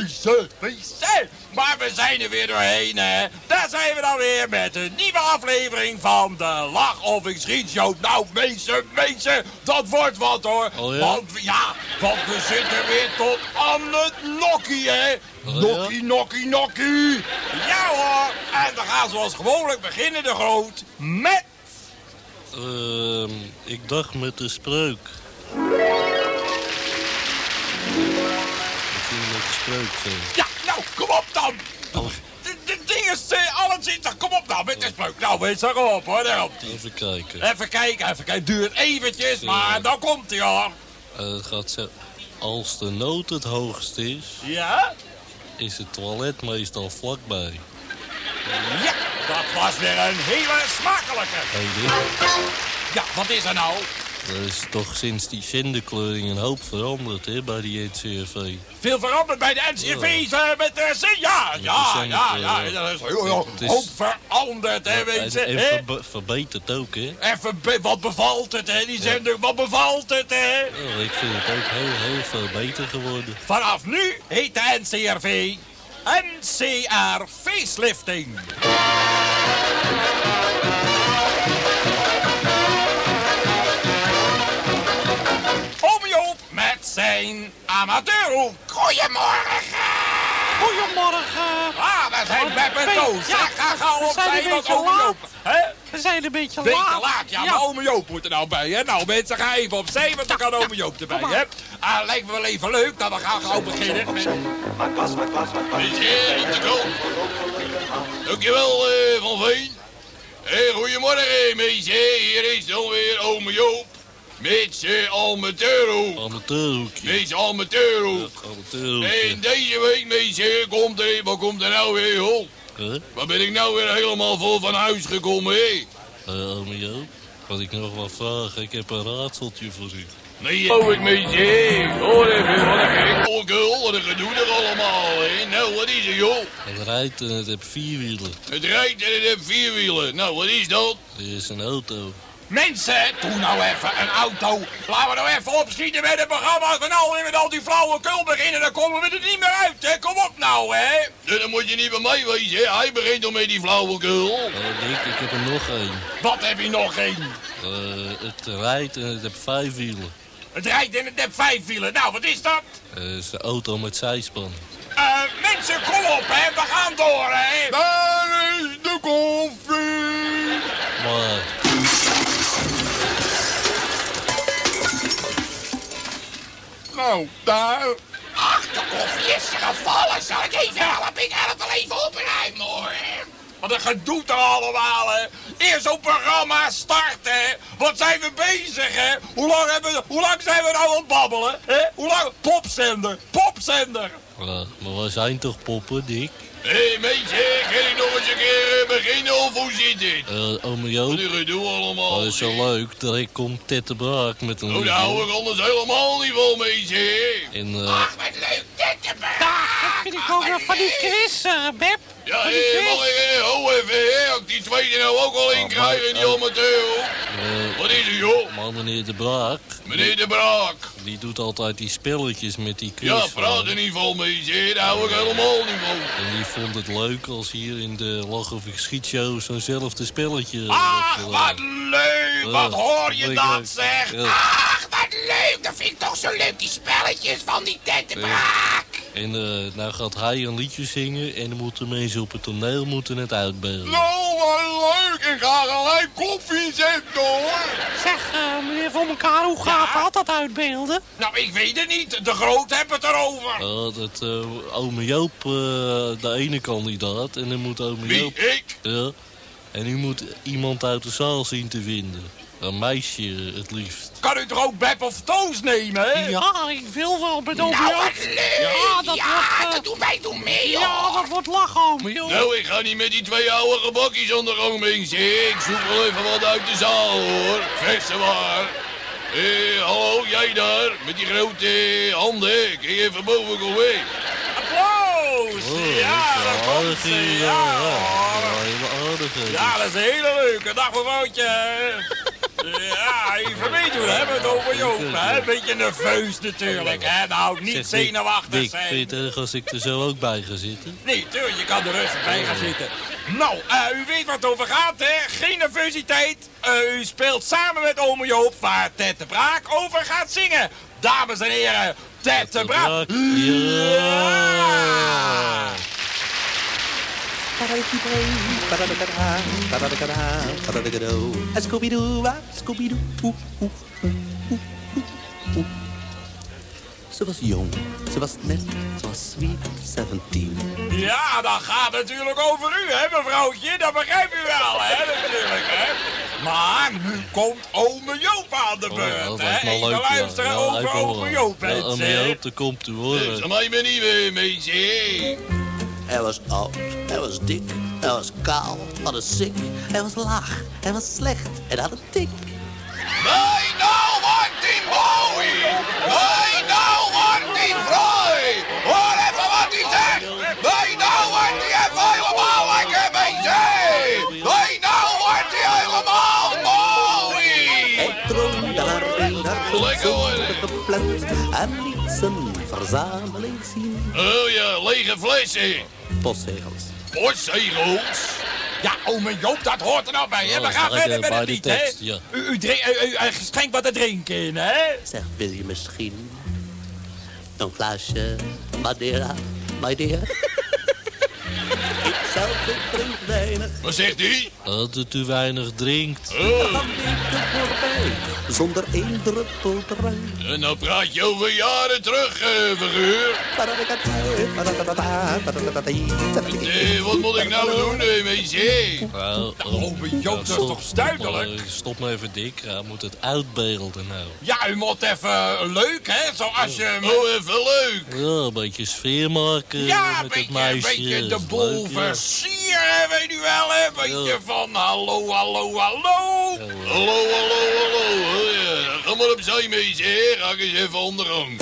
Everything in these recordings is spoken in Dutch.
WC. WC. Maar we zijn er weer doorheen, hè. Daar zijn we dan weer met een nieuwe aflevering van de Lach of ik schiet show. Nou, mensen, mensen, dat wordt wat, hoor. Oh, ja? Want, we- ja, want we zitten weer tot aan het nokkie, hè. Oh? Nokkie, nokkie, nokkie. Ja hoor. En we gaan zoals gewoonlijk beginnen de groot met... Ehm, ik dacht met de spreuk. Spreuk. Ja, nou, kom op dan. Oh. De, de dingen zijn alles zit er. Kom op nou met de spreuk. Nou, weet je, kom op hoor. Daar komt ie. Even kijken. Even kijken, even kijken. Duurt eventjes, maar dan komt hij hoor. Eh, het gaat zo. Als de nood het hoogst is, Ja? is het toilet meestal vlakbij. Ja, dat was weer een hele smakelijke. Hey, Ja, wat is er nou? Er is toch sinds die zenderkleuring een hoop veranderd hè, bij die NCRV. Veel veranderd bij de NCRV's eh, met de C. Ja, ja, ja, het, ja. eh, Dat is heel, hoop veranderd, hè, weet je. En, en verbeterd ook, hè? Be- wat bevalt het, hè? Die zender, wat bevalt het, hè? Ik vind het ook heel, heel veel beter geworden. Vanaf nu heet de NCRV NCR Facelifting. Zijn amateurhoek. Goedemorgen. Goedemorgen. Ah, we zijn Beb en Ja, Toos. ja, ga gauw we op zijn zijn, een want laat. Joop... Hè? We zijn een beetje Beetje laat. laat, ja, maar ome Joop moet er nou bij, hè? Nou, mensen, ga even opzij, want dan kan ome Joop erbij, maar. hè? Ah, lijkt me wel even leuk, nou, we gaan gauw beginnen met... Meneer, op de kant. Dankjewel, eh, Van Veen. Hey, goedemorgen, mensen. Hier is dan weer ome Joop. Met zijn amateurhoek. Met amateurhoek. Amateurhoekje. En deze week, mensen, komt er... Wat komt er nou weer, joh? Huh? Waar ben ik nou weer helemaal vol van huis gekomen, hé? Eh, Joop, wat ik nog wel vragen, ik heb een raadseltje voor u. Nee, oh, ik mensen. Hoor even, wat een gek. Oh, wat een gedoe er allemaal, hè? Nou, wat is er, joh? Het rijdt en het heeft vier wielen. Het rijdt en het heeft vier wielen. Nou, wat is dat? Er is een auto. Mensen, doe nou even een auto. Laten we nou even opschieten met het programma. Als we nou weer met al die flauwekul beginnen, dan komen we er niet meer uit, hè? Kom op nou, hè? Ja, dan moet je niet bij mij wezen, hè? Hij begint al met die flauwekul. Oh, Dick, ik heb er nog één. Wat heb je nog één? Eh, het rijdt en het heeft vijf wielen. Het rijdt en het heeft vijf wielen. Nou, wat is dat? Het is een auto met zijspan. Eh, mensen, kom op, hè. We gaan door, hè. Daar. Ach, de koffie is gevallen. Zal ik even helpen? Ik help wel even opruimen, hoor. Wat een gedoe toch allemaal, hè? Eerst zo'n programma starten, hè? Wat zijn we bezig, hè? Hoe lang, hebben we, hoe lang zijn we nou aan het babbelen, hè? Hoe lang? Popzender, popzender. ja, maar we zijn toch poppen, Dick? Hé, hey, mensen, kan ik nog eens een keer eh, beginnen of hoe zit dit? Eh, ome Wat Joop, gedoe allemaal. dat is zo leuk. Direct komt Ted de Braak met een Oh, daar hou liedje. ik anders helemaal niet van, mensen. En eh, wat leuk dit te Dat vind ik ook wel van die Chris, eh, Beb. Ja, hé, Chris. mag ik, hé, ho even, ik die tweede nou ook al in Oh, krijg in maar, die oh. amateur, hoor. eh, Wat is er, joh? maar meneer de Braak, Meneer De Braak. Die doet altijd die spelletjes met die Ja, quiz. praat er niet van, mensen. Daar hou ik helemaal niet van. En die vond het leuk als hier in de Lach of ik schietshow zo'nzelfde spelletje... Ach, wat leuk! Wat Ja, hoor je dat, zeg? Ja. Ach, wat leuk! Dat vind ik toch zo leuk, die spelletjes van die Tettenbraak. En eh, nou gaat hij een liedje zingen en dan moeten mensen op het toneel moeten het uitbeelden. Nou, wat leuk! Ik ga gelijk koffie zetten, hoor! Zeg, eh, meneer Van elkaar, hoe gaat Ja? dat, dat uitbeelden? Nou, ik weet het niet. De Groot heeft het erover. Ja, dat uh, ome Joop, eh, de ene kandidaat, en dan moet ome Wie, Joop... ik? Ja, En u moet iemand uit de zaal zien te vinden. Een meisje eh, het liefst. Kan u toch ook Beb of Toos nemen, hè? Ja, ik wil wel met ome Nou, leuk. Ja, dat ja, wordt, eh, dat doen wij doen mee, Ja, joh. dat wordt lachen, ome Joop. Nou, ik ga niet met die twee oude gebakjes mensen. Ik zoek wel even wat uit de zaal, hoor. Verse waar. Eh, hallo, jij daar, met die grote handen. Kun je even boven komen? Applaus! Oh, ja, dat is komt ze. Ja, Ja. Ja, dat is een hele leuke. Dag mevrouwtje. Ja, even meedoen hè, met over Joop. Hè? Een beetje nerveus natuurlijk. Hè? Nou, niet Zeg, zenuwachtig Dick, zijn. vind je het erg als ik er zo ook bij ga zitten? Nee, tuurlijk, je kan er rustig bij gaan zitten. Nou, eh, u weet wat het over gaat, hè? Geen nervositeit. Eh, u speelt samen met ome Joop waar Ted de Braak over gaat zingen. Dames en heren, Ted de Braak. Ja! Scooby-Doo, Scooby-Doo. oeh, oeh, oeh, oeh. Ze was jong, ze was net, ze was sweet 17. Ja, dat gaat natuurlijk over u, hè, mevrouwtje? Dat begrijpt u wel, hè, natuurlijk, hè? Maar nu komt ome Joop aan de Oh, beurt, dat hè? lijkt me Even leuk, ja. luisteren Ja, over ome. Joop, Ja, mensen. ome Joop, daar komt u hoor. Zeg mij maar niet meer, mensen. Hij was oud, hij was dik, hij was kaal, had een sik. Hij was laag, hij was slecht en had een tik. Wij nou Martin Bowie! Wij nou Martin Vroy! Hoor even wat hij zegt! Wij nou wordt hij even helemaal lekker bezig! Wij nou wordt hij helemaal Bowie! Hij troonde haar in haar hoor. geplet en zijn verzameling zien. Oh ja, lege flessen. Postzegels. Postzegels. Ja, ome Joop, dat hoort er nou bij, hè? Oh, We gaan verder met bij het de lied, hè? ja. U, u, drink- u, u, u schenkt wat te drinken in, hè? Zeg, wil je misschien een glaasje Madeira, my dear? Ik zelf ik drink weinig, Wat zegt hij? Dat het u weinig drinkt. Oh, dan weken voorbij, zonder één druppel drank. en dan praat je over jaren terug, eh, figuur. Eh, wat moet ik nou doen, eh, mensen? Nou, ome Joop, dat is toch duidelijk? Stop me even, Dick. Hij moet het uitbeelden nou. Ja, u moet even leuk, hè? Zoals je... Oh, even leuk. Ja, een beetje sfeer maken Ja, een met beetje, het meisje. een beetje de boel ja. versieren, weet u wel, hè? Beetje Ja. van hallo, hallo, hallo. Hallo, hallo, hallo. Ja. Ga maar opzij, mensen. hè. Ga ik eens even ondergang.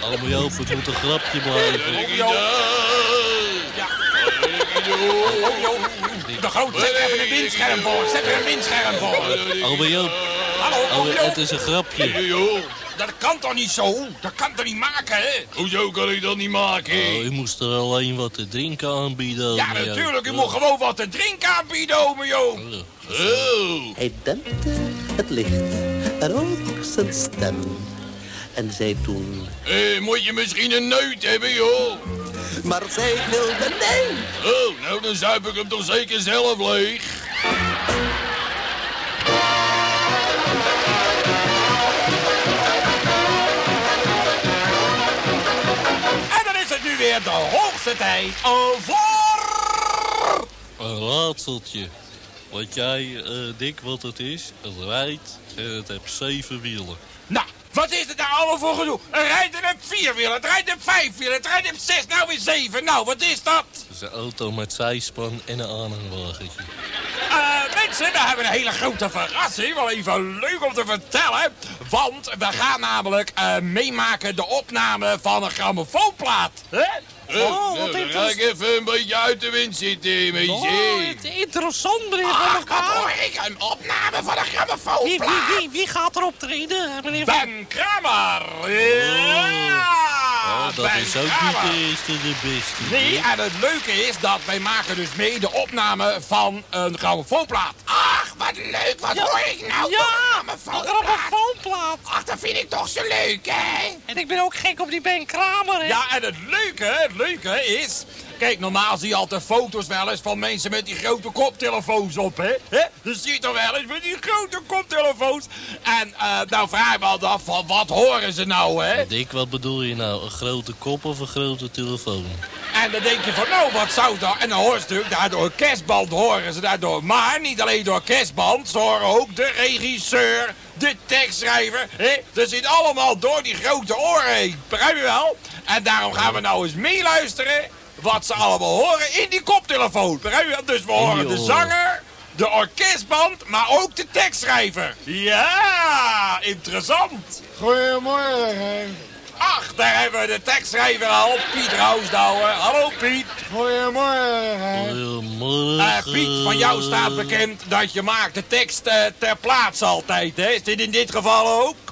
Allemaal Joop, het moet een grapje blijven. De groot, zet er even een windscherm voor. Zet er een windscherm voor. Joop, Hallo, oh, oh, het is een grapje. Joh, Dat kan toch niet zo? Dat kan toch niet maken, hè? hoezo kan ik dat niet maken? Oh, u moest er alleen wat te drinken aanbieden. Ja, ome natuurlijk. U Ja. moet gewoon wat te drinken aanbieden, ome Joop. Oh, Hij dempte het licht en ook zijn stem. En zei toen, eh, moet je misschien een neut hebben, joh? maar zij wilde nee. Oh, nou dan zuip ik hem toch zeker zelf leeg. En dan is het nu weer de hoogste tijd voor... Een raadseltje. Wat jij, eh Dick, wat het is? Het rijdt en het heeft zeven wielen. Nou, wat is het nou allemaal voor gedoe? Het rijdt er op vier wielen, het rijdt op vijf wielen, het rijdt zes, nou weer zeven. Nou, wat is dat? Het is een auto met zijspan en een aanhangwagentje. Eh, mensen, we hebben een hele grote verrassing. Wel even leuk om te vertellen. Want we gaan namelijk eh, meemaken de opname van een grammofoonplaat. Hè? Oh, Oh, wat dan ga ik interessant. even een beetje uit de wind zitten, Oh, het is interessant, meneer Van Ach, wat elkaar. hoor ik een opname van een Wie, grammofoonplaat. wie, wie, wie gaat er optreden, meneer Van... Ben Kramer. Ja, Oh, dat is ook niet de eerste de beste. Nee, en het leuke is dat wij maken dus mee de opname van een grammofoonplaat. Ach, wat leuk. Wat hoor ik nou? Ja, een grammofoonplaat. grammofoonplaat. Ach, dat vind ik toch zo leuk, hè? En ik ben ook gek op die Ben Kramer, hè. Ja, en het leuke, het leuke is Kijk, normaal zie je altijd foto's wel eens van mensen met die grote koptelefoons op, hè? hè? Dat zie je toch wel eens met die grote koptelefoons. En eh, nou vraag me altijd af van wat horen ze nou, hè? Dick, wat bedoel je nou? Een grote kop of een grote telefoon? En dan denk je van, nou, wat zou dat? En dan hoor je natuurlijk, daar door kerstband horen ze daardoor. Maar niet alleen door kerstband, ze horen ook de regisseur, de tekstschrijver. Hè? Dat zit allemaal door die grote oren heen. Begrijp je wel? En daarom gaan we nou eens meeluisteren wat ze allemaal horen in die koptelefoon. Dus we horen de zanger, de orkestband, maar ook de tekstschrijver. Ja, interessant. Goedemorgen. Ach, daar hebben we de tekstschrijver al, Piet Rousdouwer. Hallo Piet. Goedemorgen. Goedemorgen. Eh, Piet, van jou staat bekend dat je maakt de tekst eh, ter plaatse altijd, hè? Is dit in dit geval ook?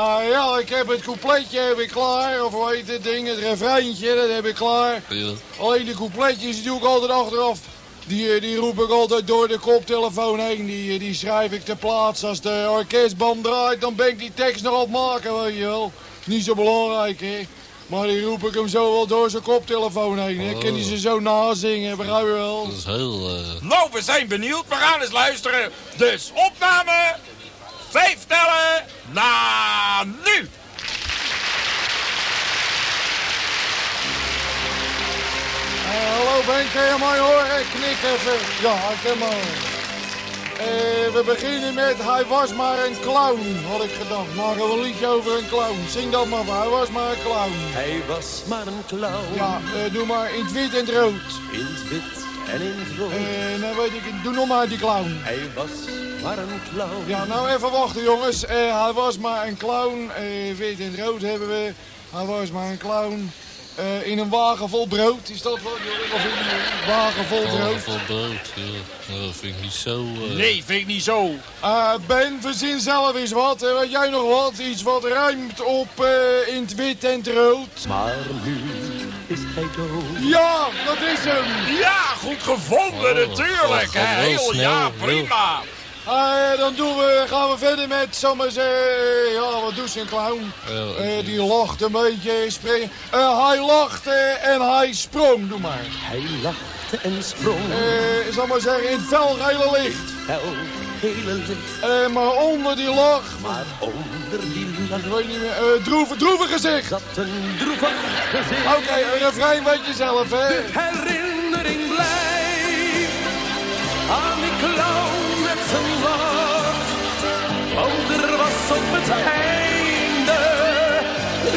Ah ja, ik heb het coupletje heb ik klaar. Of hoe heet het ding, het refreintje, dat heb ik klaar. Ja. Alleen de coupletjes die doe ik altijd achteraf. Die, eh, die roep ik altijd door de koptelefoon heen. Die, eh, die schrijf ik ter plaatse. Als de orkestband draait, dan ben ik die tekst nog aan het maken, weet je wel. Niet zo belangrijk, hè. Maar die roep ik hem zo wel door zijn koptelefoon heen. hè. Kan hij ze zo nazingen, begrijp je wel? Dat is heel... eh, Nou, we zijn benieuwd. We gaan eens luisteren. Dus opname. Vijf tellen. Na nu. Eh, hallo Ben, kan je mij horen? Knik even. Ja, ik kan me horen. Eh, we beginnen met Hij was maar een clown, had ik gedacht. Maken we een liedje over een clown. Zing dat maar, hij was maar een clown. Hij was maar een clown. Ja, eh, doe maar in het wit en het rood. In het wit en in het rood. Eh, nou weet ik, het. doe nog maar die clown. Hij was maar een clown. Ja, nou even wachten jongens. Eh, hij was maar een clown. Eh, wit en rood hebben we. Hij was maar een clown. Eh, in een wagen vol brood. Is dat wat? Of in een wagen vol brood. Oh, voor brood, ja. Nou, dat vind ik niet zo... eh, Nee, vind ik niet zo. Eh, ben, verzin zelf eens wat. Eh, weet jij nog wat? Iets wat ruimt op eh, in het wit en het rood. Maar nu is hij dood. Ja, dat is hem. Ja, goed gevonden Oh, natuurlijk. Heel, snel, ja, heel. prima. Dan doen we, gaan we verder met, zomaar zeggen, ja, wat doet zijn clown? Ja, Eh, die lacht een beetje, springen. Eh, hij lachte en hij sprong, doe maar. Hij lachte en sprong. Eh, zal maar zeggen, in het felgele licht. Fel, hele licht. Eh, maar onder die lach, Maar onder die ik lach weet niet meer, eh droeve, droeve gezicht. zat een droevig gezicht. Oké, een refrein weet je zelf, hè? herinnering blijft aan die clown met zijn lach. Want er was op het einde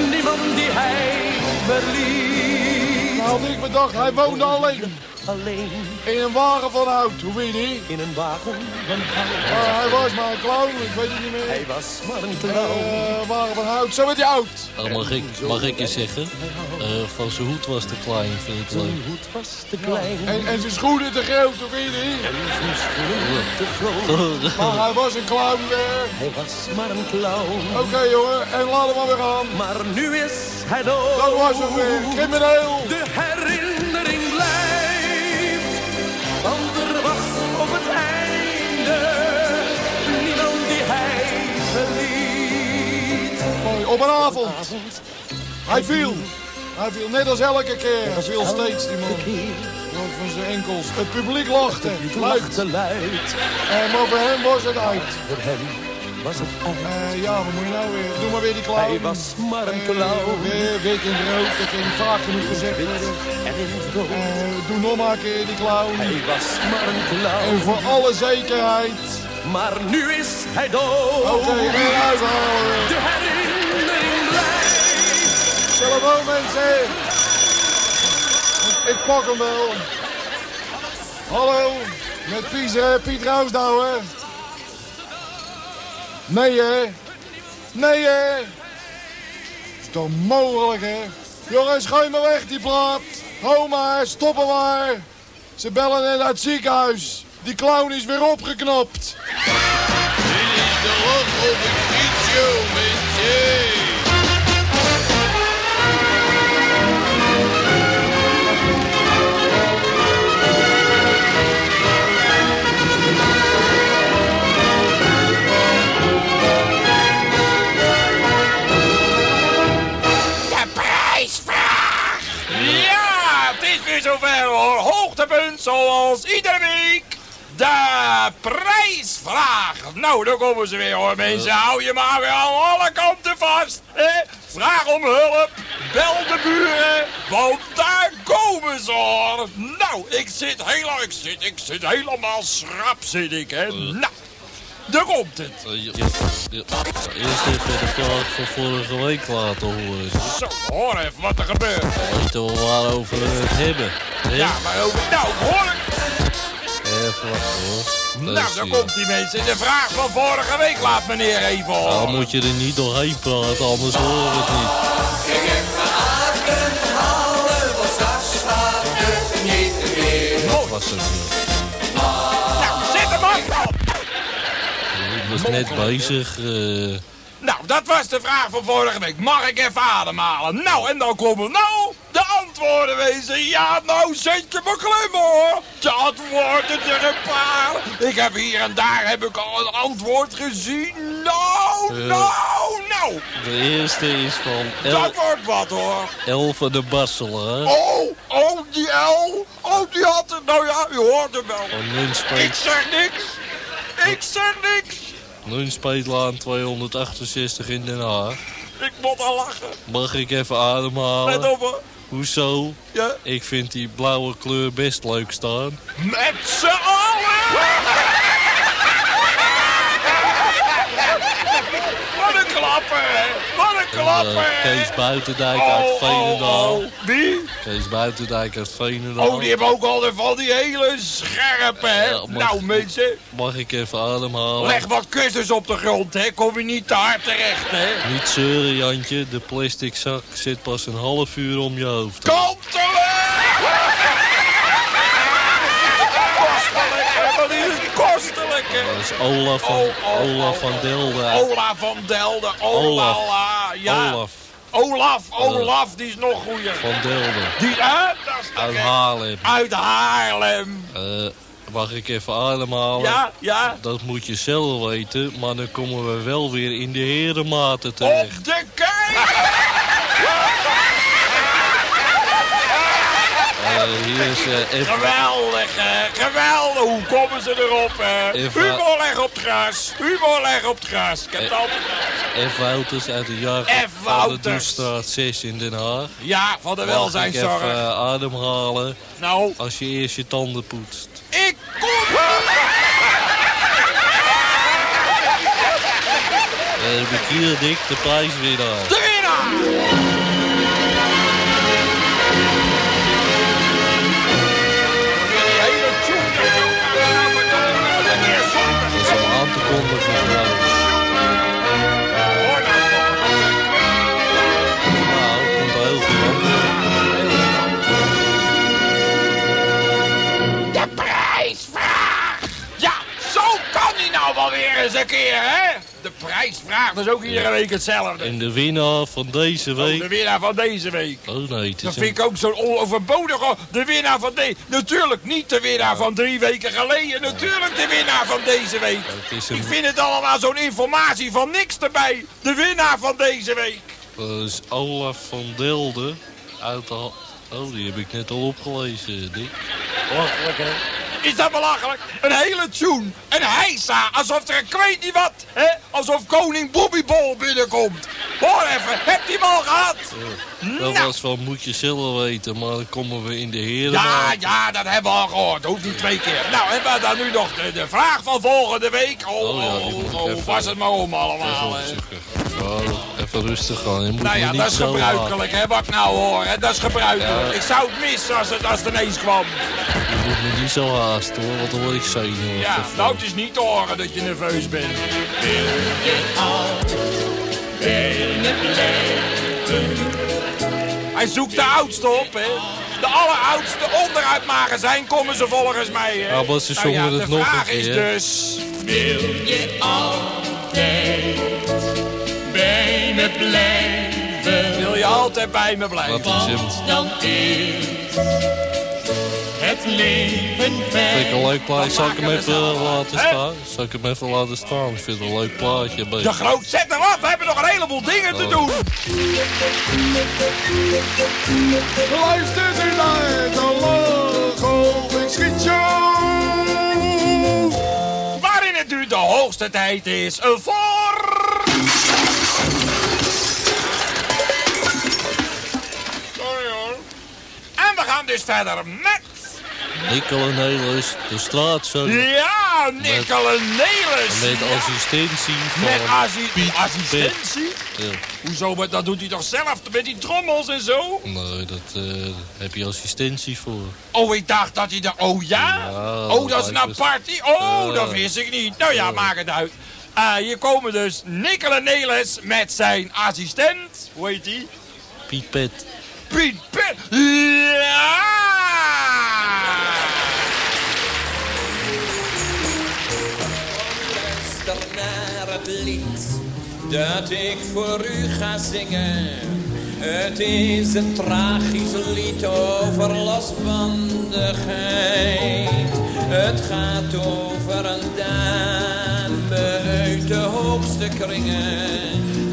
niemand die hij verliet. Nou, had ik bedacht, hij woonde alleen. Alleen In een wagen van hout, hoe weet je in een wagen van hout. Maar hij was maar een clown, ik weet het niet meer. Hij was maar een clown. Eh, wagen van hout, zo werd hij oud. oh, mag, ik, mag ik eens zeggen? Eh, van zijn hoed was te klein, vind ik Zijn hoed was te klein. En, en zijn schoenen te groot, hoe weet je die? En zijn schoenen te groot. Maar hij was een clown weer. Hij was maar een clown. Oké jongen, en laten we maar weer gaan. Maar nu is hij dood. Dat was het weer, crimineel. De herinnering op een avond. Hij viel. Hij viel net als elke keer. Hij viel steeds, die man. Want van zijn enkels. Het publiek lachte. Luid. lachte luid. En maar voor hem was het uit. Voor hem was het uit. Eh, ja, wat moet je nou weer? Doe maar weer die clown. Hij was maar een Eh, clown. weer wit in het rood, dat kan vaak genoeg gezegd worden. En. Eh, doe nog maar een keer die clown. Hij was maar een En clown. voor alle zekerheid. Maar nu is hij dood. Oké, weer uithalen. De blijft. Telefoon mensen. Ik pak hem wel. Hallo, met Pies, eh, Piet Rousdouwer. Nee hè? Nee hè? Is toch mogelijk hè? Jongens, gooi me weg die plaat. Hou maar, stop hem maar. Ze bellen net uit het ziekenhuis. Die clown is weer opgeknapt. Dit is de lach op een show, Nou, daar komen ze weer hoor mensen. Hou je maar weer aan alle kanten vast. Hè? Vraag om hulp. Bel de buren. Want daar komen ze hoor. Nou, ik zit helemaal, ik zit, ik zit helemaal schrap zit ik hè. Nou, daar komt het. Eh, ja, ja, ja. Eerst even de vraag van vorige week laten horen. Zo, hoor even wat er gebeurt. We waarover we het hebben? hè? Ja, maar ook, nou, hoor ik. Even wachten hoor. Nou, Dat daar is komt die mensen. De vraag van vorige week laat meneer even Dan horen. moet je er niet doorheen praten, anders horen we het niet. Dat was het niet. Nou, zet hem af. Ik was net bezig. eh, Nou, dat was de vraag van vorige week. Mag ik even ademhalen? Nou, en dan komen nou de antwoorden wezen. Ja, nou zet je me klem hoor. De antwoorden er een paar. Ik heb hier en daar heb ik al een antwoord gezien. Nou, Eh. nou, nou. de eerste is van El, Dat wordt wat hoor. El van de Basselen. Oh, oh, die L. Oh, die had het. Nou ja, u hoort hem wel. Ik zeg niks. Ik zeg niks. Nunspeetlaan 268 in Den Haag. Ik moet al lachen. Mag ik even Let ademhalen? op hoor. Hoezo? Ja. Ik vind die blauwe kleur best leuk staan. Met z'n allen! Wat een klapper, hè? Eh, hè? Kees Buitendijk uit Oh, Veenendaal. oh, oh. Wie? Kees Buitendijk uit Veenendaal. Oh, die hebben ook al van die hele scherpe, hè? Ja, Nou, mensen, Mag ik even ademhalen? leg wat kussens op de grond, hè? Kom je niet te hard terecht, hè? Niet zeuren, Jantje. De plastic zak zit pas een half uur om je hoofd. Kom Kostelijk, hè? Wat is het kostelijk, hè? Dat is Olaf van, Oh, oh, Olaf oh, van. Delden. Olaf van Delden, Olaf. Olaf, ja. Olaf Olaf, Olaf, die is nog goeie. van Delden. Die, hè? Dat is Uit? Haarlem. Uit Haarlem. Eh, mag ik even ademhalen? Ja, ja. Dat moet je zelf weten, maar dan komen we wel weer in de herenmaten terecht. Op de kei! Hier is eh, Geweldig? Geweldig. Hoe komen ze erop, Humor leg op het gras. Humor leg op het gras. Ik heb het Eh. altijd... F. Wouters uit de jacht van de Wouters. Doestraat 6 in Den Haag. Ja, van de Mag ik welzijnszorg. even eh, ademhalen Nou, als je eerst je tanden poetst. ik kom... Ik hier dik de prijswinnaar. De winnaar! Prijsvraag, dat is ook iedere week hetzelfde. En de winnaar van deze Oh, de week... winnaar van deze week. Oh nee, het Dat vind een... ik ook zo'n onoverbodige... De winnaar van deze... Natuurlijk niet de winnaar van drie weken geleden. Natuurlijk de winnaar van deze week. Ik vind het allemaal zo'n informatie van niks erbij. De winnaar van deze week. Dat is Olaf van Delden uit de... Oh, die heb ik net al opgelezen, Dick. Wachtelijk, hè? Is dat belachelijk? Een hele tune. Een heisa. Alsof er een ik weet niet wat. Hè? Alsof koning Bobbyebol binnenkomt. Hoor even. Heb je hem al gehad? Dat Nou. was van moet je zelf weten, maar dan komen we in de heren. Ja, ja, dat hebben we al gehoord. Hoeft niet twee keer. Nou, hebben we dan nu nog de, de vraag van volgende week. Oh, Oh ja, oh, oh, pas het maar om allemaal. Oh, even rustig gaan. Je moet Nou ja, niet dat is gebruikelijk, hè, wat ik nou hoor. Hè? Dat is gebruikelijk. Ja. Ik zou het missen als het, als het ineens kwam. haast- Je moet me niet zo haasten hoor, dan word ik zenuwachtig. Ja, nou, het is niet te horen dat je nerveus bent. Hij zoekt de oudste op, hè. De alleroudste onderuit magazijn komen ze volgens mij, hè. Ja, maar ze Nou ja, zongen het de nog vraag een is keer. dus... bij me blijven. Wil je altijd bij me blijven? Wat is dan is het leven werkt. Vind ik een leuk plaatje. Zal ik hem even laten staan? Zal ik hem even laten staan? Ik vind het een leuk plaatje. Ja, groot, zet hem af. We hebben nog een heleboel dingen te oh. doen. Luister u naar de schiet Schietshow. Waarin het nu de hoogste tijd is Een voor... dus verder met... Nickel en Nelis, de straatzanger. Ja, Nicola Nelis. Met Ja. assistentie van Met assi- Piet assistentie? Ja. Hoezo, maar dat doet hij toch zelf met die trommels en zo? Nee, dat eh, heb je assistentie voor. Oh, ik dacht dat hij daar... Oh ja? Ja, oh, dat is een party? Oh, dat wist ik niet. Nou ja, maak het uit. Eh, hier komen dus Nicola Nelis met zijn assistent. Hoe heet die? Piet Pet. Piet Pet. Ja! Dat ik voor u ga zingen. Het is een tragisch lied over losbandigheid. Het gaat over een dame uit de hoogste kringen.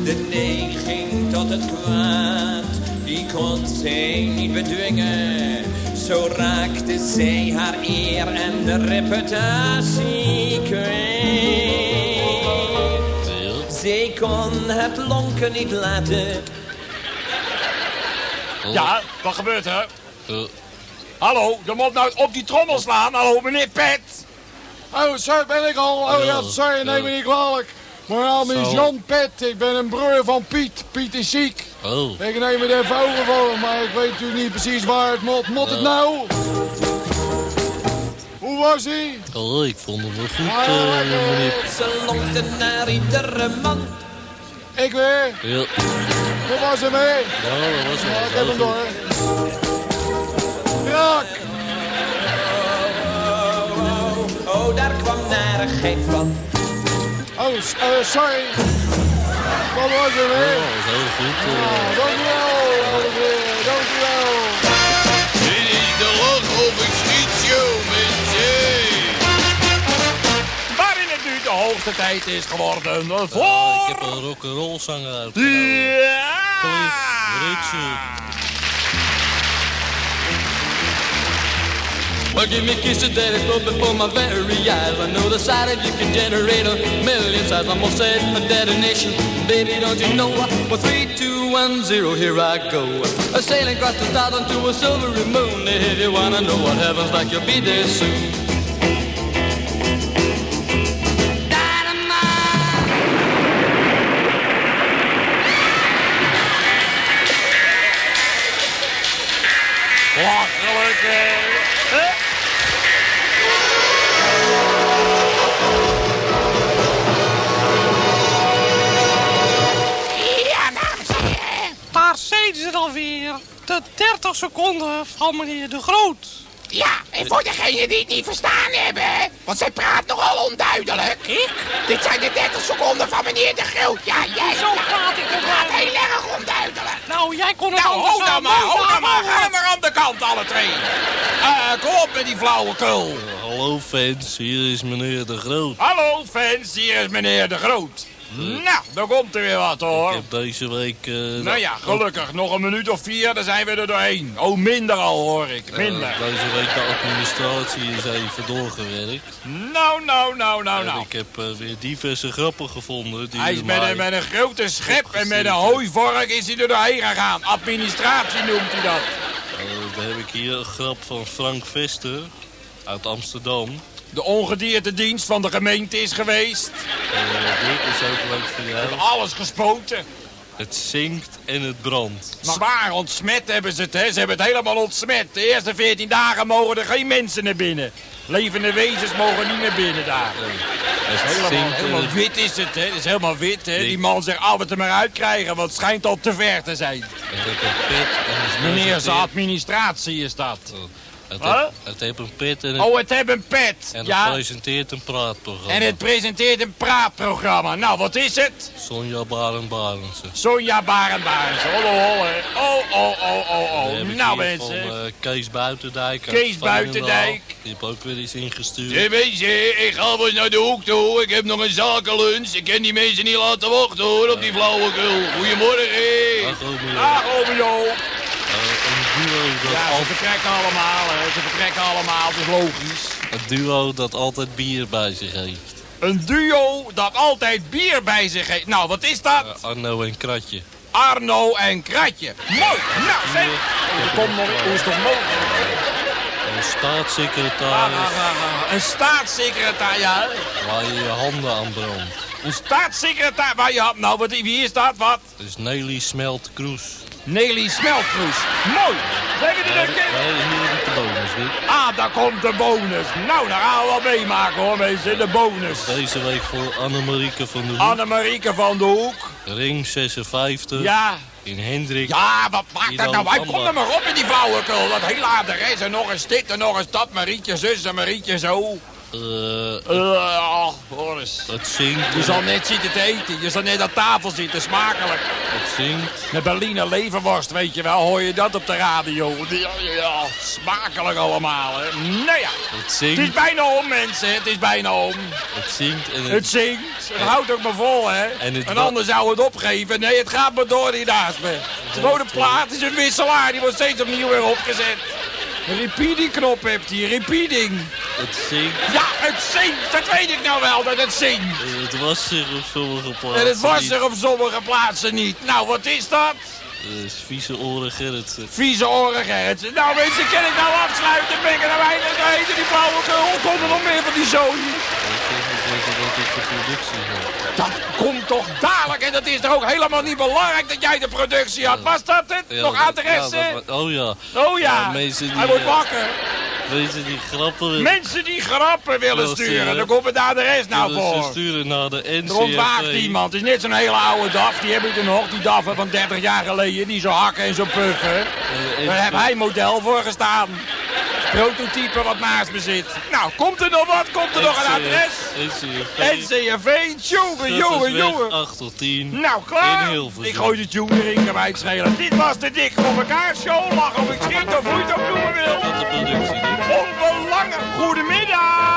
De neiging tot het kwaad, die kon zij niet bedwingen. Zo raakte zij haar eer en de reputatie kwijt. Zij kon het lonken niet laten. Ja, wat gebeurt er? Hallo, je moet nou op die trommel slaan. Hallo, meneer Pet. Oh, zo ben ik al. Oh ja, sorry, neem me niet kwalijk. Mijn naam is Zo. Jan Pet. Ik ben een broer van Piet. Piet is ziek. oh, Ik neem het even over voor hem, maar ik weet natuurlijk niet precies waar het moet. Moet het nou? Hoe was hij? oh, ik vond hem wel goed, meneer. Ze lonkte naar iedere man. Ik weer. Ja, Hoe was hij mee? ja, dat was Ja, ik heb hem door. Raak. Oh, oh, daar kwam narigheid van. Oh, eh, sorry. Wat was er Ja, mee? dat was heel goed. eh. Ah, dankjewel. Olivier. Hoogste tijd is geworden voor... ik heb een rock'n'roll zanger uitgenodigd. Ja! Cliff Richard. Well, give me kisses, daddy, flow before my very eyes. I know the sight of you can generate a million. I'm gonna set a detonation. Baby, don't you know? Well, three, two, one, zero, here I go. A sailing across the stars onto a silvery moon. If you wanna know what heaven's like, you'll be there soon. Lachelijk, hè? Ja, dames en heren. Daar zijn ze dan weer. De 30 seconden van meneer De Groot. Ja, en voor degenen die het niet verstaan hebben, want zij praat nogal onduidelijk. Ik? Dit zijn de 30 seconden van meneer De Groot. Ja, jij Zo praat ik praat heel erg onduidelijk. Nou, jij kon het Nou, anders ho dan maar, nooit ho dan maar. Ga maar aan de kant, alle twee. Eh, kom op met die flauwekul. Hallo fans, hier is meneer De Groot. Hallo fans, hier is meneer De Groot. Nou, dan komt er weer wat Ik hoor. heb deze week... eh, Nou ja, gelukkig. Nog een minuut of vier, dan zijn we er doorheen. Oh, minder al hoor ik. eh, Minder. deze week de administratie is even doorgewerkt. Nou, nou, nou, nou, En nou. ik heb eh, weer diverse grappen gevonden. Die Hij is met een, met een grote schep en met een hooivork is hij er doorheen gegaan. Administratie noemt hij dat. Dan heb ik hier een grap van Frank Vester uit Amsterdam. De ongediertedienst van de gemeente is geweest. Eh, dit is ook leuk voor jou. Alles gespoten. Het zinkt en het brandt. Zwaar ontsmet hebben ze het, hè. Ze hebben het helemaal ontsmet. De eerste 14 dagen mogen er geen mensen naar binnen. Levende wezens mogen niet naar binnen daar. Het Helemaal, zinkt helemaal wit is het, hè. Het is helemaal wit, hè. Die man zegt, ah, we het er maar uitkrijgen, want het schijnt al te ver te zijn. Meneer zijn administratie is dat. Het, heeft, het heeft een pet en het, Oh, het hebben een pet. en het presenteert een praatprogramma. en het presenteert een praatprogramma. Nou, wat is het? Sonja Baren Barendse. Sonja Barenbaars. Holle, holle. Oh, oh, oh, oh, oh. ik Nou, mensen. Van, eh, Kees Buitendijk. uit Kees. Buitendijk. Die heb ook weer eens ingestuurd. Mensen, ik ga wel naar de hoek toe. Ik heb nog een zakenlunch. Ik kan die mensen niet laten wachten hoor, op die flauwekul. Goedemorgen. Dag, Romeo. Dag, Romeo. Een duo dat Ja, ze vertrekken allemaal, hè. Ze vertrekken allemaal, dat is logisch. Een duo dat altijd bier bij zich heeft. Een duo dat altijd bier bij zich heeft. Nou, wat is dat? Eh, Arno en Kratje. Arno en Kratje. Mooi. Nou, zeg. Er komt nog, hoe is het toch mogelijk? Een staatssecretaris ah, ah, ah. Een staatssecretaris. Ja. waar je je handen aan brandt. Een staatssecretaris. Waar je had. Nou, wat, wie is dat? Wat? Dat is Nelly Smelt Kroes. Nelly Smeltkroes. Mooi. Zeggen die is de bonus. Ah, daar komt de bonus. Nou, daar gaan we wel meemaken hoor, mensen. De bonus. Deze week voor Annemarieke van der Hoek. Annemarieke van de Hoek. Ring 56. Ja. In Hendrik. Ja, wat maakt dat nou? Hij komt er maar op in die flauwekul. Dat hele adres en nog eens dit en nog eens dat. Marietje zus en Marietje zo. Eh, Uh, hoor eens. het zingt. Je zal net zitten te eten. Je zal net aan tafel zitten. Smakelijk. Het zingt. Met Berliner leverworst, weet je wel. Hoor je dat op de radio? Ja, smakelijk allemaal, hè. Nou ja. Het Het is zingt. bijna om, mensen. Het is bijna om. Het zingt. En Het het, zingt. Het houdt ook maar vol, hè. En het zou het opgeven. Nee, het gaat maar door die naast me. Gewoon een plaat. Het is een wisselaar. Die wordt steeds opnieuw weer opgezet. Een repeating knop hebt hij. Repeating. het zingt. Ja, het zingt. Dat weet ik nou wel, dat het zingt. Het was er op sommige plaatsen. En het was niet. er op sommige plaatsen niet. Nou, wat is dat? Dat is vieze oren Gerritsen. Vieze oren Gerritsen. Nou mensen, kan ik nou afsluiten? Ben ik er nou eindelijk doorheen? Die flauwekul. Komt er nog meer van die zooi? Ik weten dat ik de productie heb. Toch dadelijk. En dat is toch ook helemaal niet belangrijk dat jij de productie had. Was dat het? Ja, nog adressen? ja, dat- oh ja. Oh ja, Ja, mensen die, hij wordt eh, wakker. Mensen die grappen Mensen die grappen willen sturen, daar komt het adres nou willen ze voor. sturen naar de Er ontwaakt NCRV. iemand. Het is net zo'n hele oude DAF. Die heb ik er nog. Die DAF van 30 jaar geleden. Die zo hakken en zo puffen. En de Daar heb NCRV. hij model voor gestaan. Prototype wat naast me zit. Nou, komt er nog wat? Komt er nog een adres? NCRV. Jongen, jongen, jongen. 8 tot 10. Nou, klaar. In. Ik gooi de tune erin, kan mij schelen. Dit was de Dik voor elkaar show. Lach of ik schiet of het ook noemen wil. Dat de productie. Onbelangen. Goedemiddag.